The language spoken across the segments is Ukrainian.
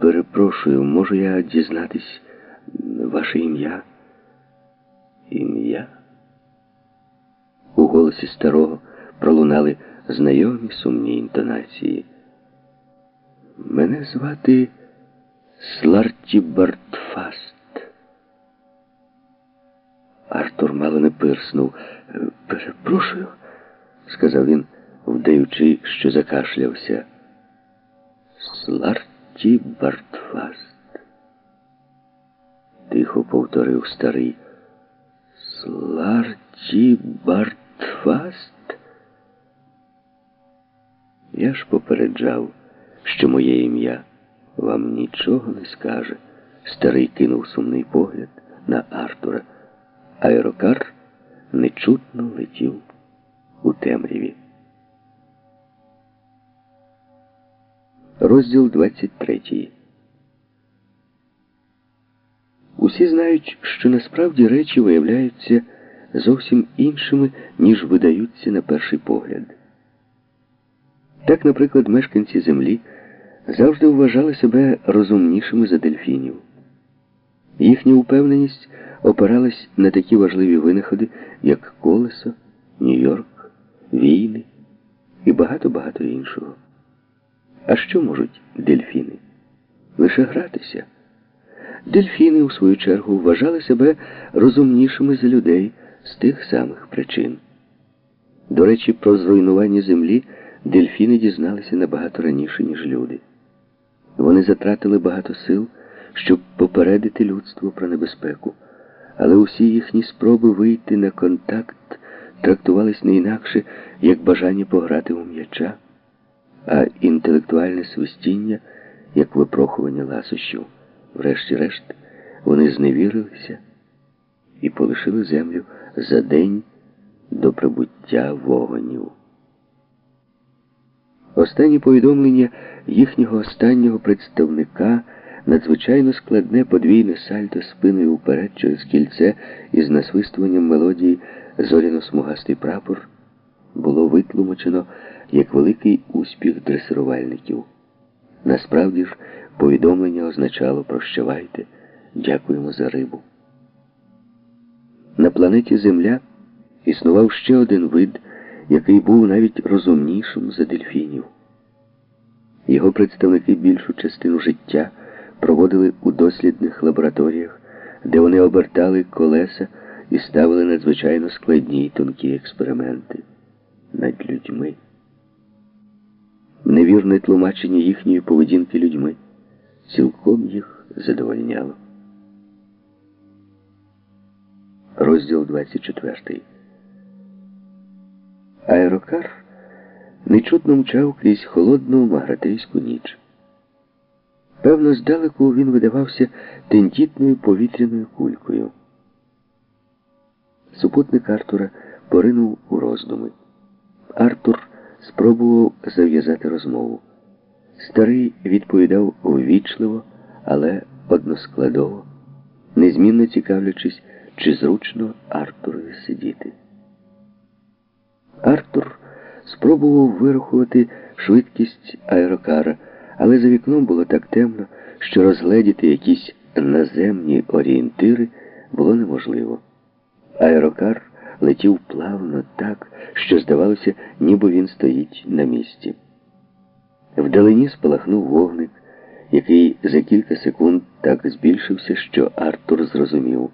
Перепрошую, можу я дізнатись ваше ім'я? Ім'я? У голосі старого пролунали знайомі сумні інтонації. Мене звати Сларті Бартфаст. Артур мало не пирснув. Перепрошую, сказав він, вдаючи, що закашлявся. Сларті Бартфаст. Тихо повторив старий. Сларті Бартфаст? Я ж попереджав, що моє ім'я вам нічого не скаже. Старий кинув сумний погляд на Артура. Аерокар нечутно летів у темряві. Розділ 23. Усі знають, що насправді речі виявляються зовсім іншими, ніж видаються на перший погляд. Так, наприклад, мешканці Землі завжди вважали себе розумнішими за дельфінів. Їхня упевненість опиралась на такі важливі винаходи, як колесо, Нью-Йорк, війни і багато-багато іншого. А що можуть дельфіни? Лише гратися. Дельфіни, у свою чергу, вважали себе розумнішими за людей з тих самих причин. До речі, про зруйнування землі дельфіни дізналися набагато раніше, ніж люди. Вони затратили багато сил, щоб попередити людство про небезпеку, але усі їхні спроби вийти на контакт трактувались не інакше, як бажання пограти у м'яча, а інтелектуальне свистіння як випрохування ласощів. Врешті-решт, вони зневірилися і полишили землю за день до прибуття вогонів. Останні повідомлення їхнього останнього представника надзвичайно складне подвійне сальто спиною вперед через кільце із насвистуванням мелодії зоряно-смугастий прапор було витлумачено як великий успіх дресирувальників. Насправді ж, повідомлення означало прощавайте, дякуємо за рибу. На планеті Земля існував ще один вид, який був навіть розумнішим за дельфінів. Його представники більшу частину життя проводили у дослідних лабораторіях, де вони обертали колеса і ставили надзвичайно складні й тонкі експерименти над людьми. Невірне тлумачення їхньої поведінки людьми цілком їх задовольняло. Розділ 24. Аерокар нечутно мчав крізь холодну магратейську ніч. Певно, здалеку він видавався тендітною повітряною кулькою. Супутник Артура поринув у роздуми. Артур спробував зав'язати розмову. Старий відповідав ввічливо, але односкладово, незмінно цікавлячись, чи зручно Артурові сидіти. Артур спробував вирахувати швидкість аерокара, але за вікном було так темно, що розгледіти якісь наземні орієнтири було неможливо. Аерокар летів плавно так, що здавалося, ніби він стоїть на місці. Вдалині спалахнув вогник, який за кілька секунд так збільшився, що Артур зрозумів.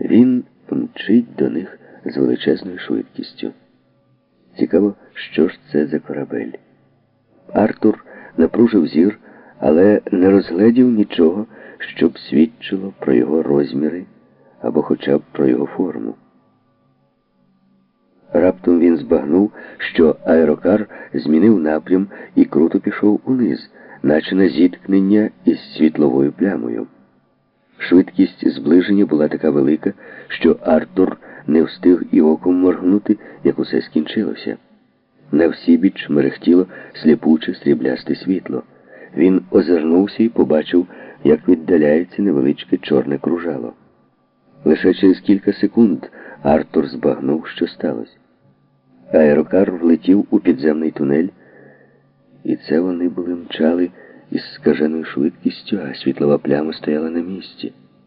Він мчить до них з величезною швидкістю. Цікаво, що ж це за корабель. Артур напружив зір, але не розгледів нічого, щоб свідчило про його розміри або хоча б про його форму. Раптом він збагнув, що аерокар змінив напрям і круто пішов униз, наче на зіткнення із світловою плямою. Швидкість зближення була така велика, що Артур не встиг і оком моргнути, як усе скінчилося. На всі біч мерехтіло сліпуче сріблясте світло. Він озирнувся і побачив, як віддаляється невеличке чорне кружало. Лише через кілька секунд Артур збагнув, що сталося. Аерокар влетів у підземний тунель, і це вони були мчали із скаженою швидкістю, а світлова пляма стояла на місці.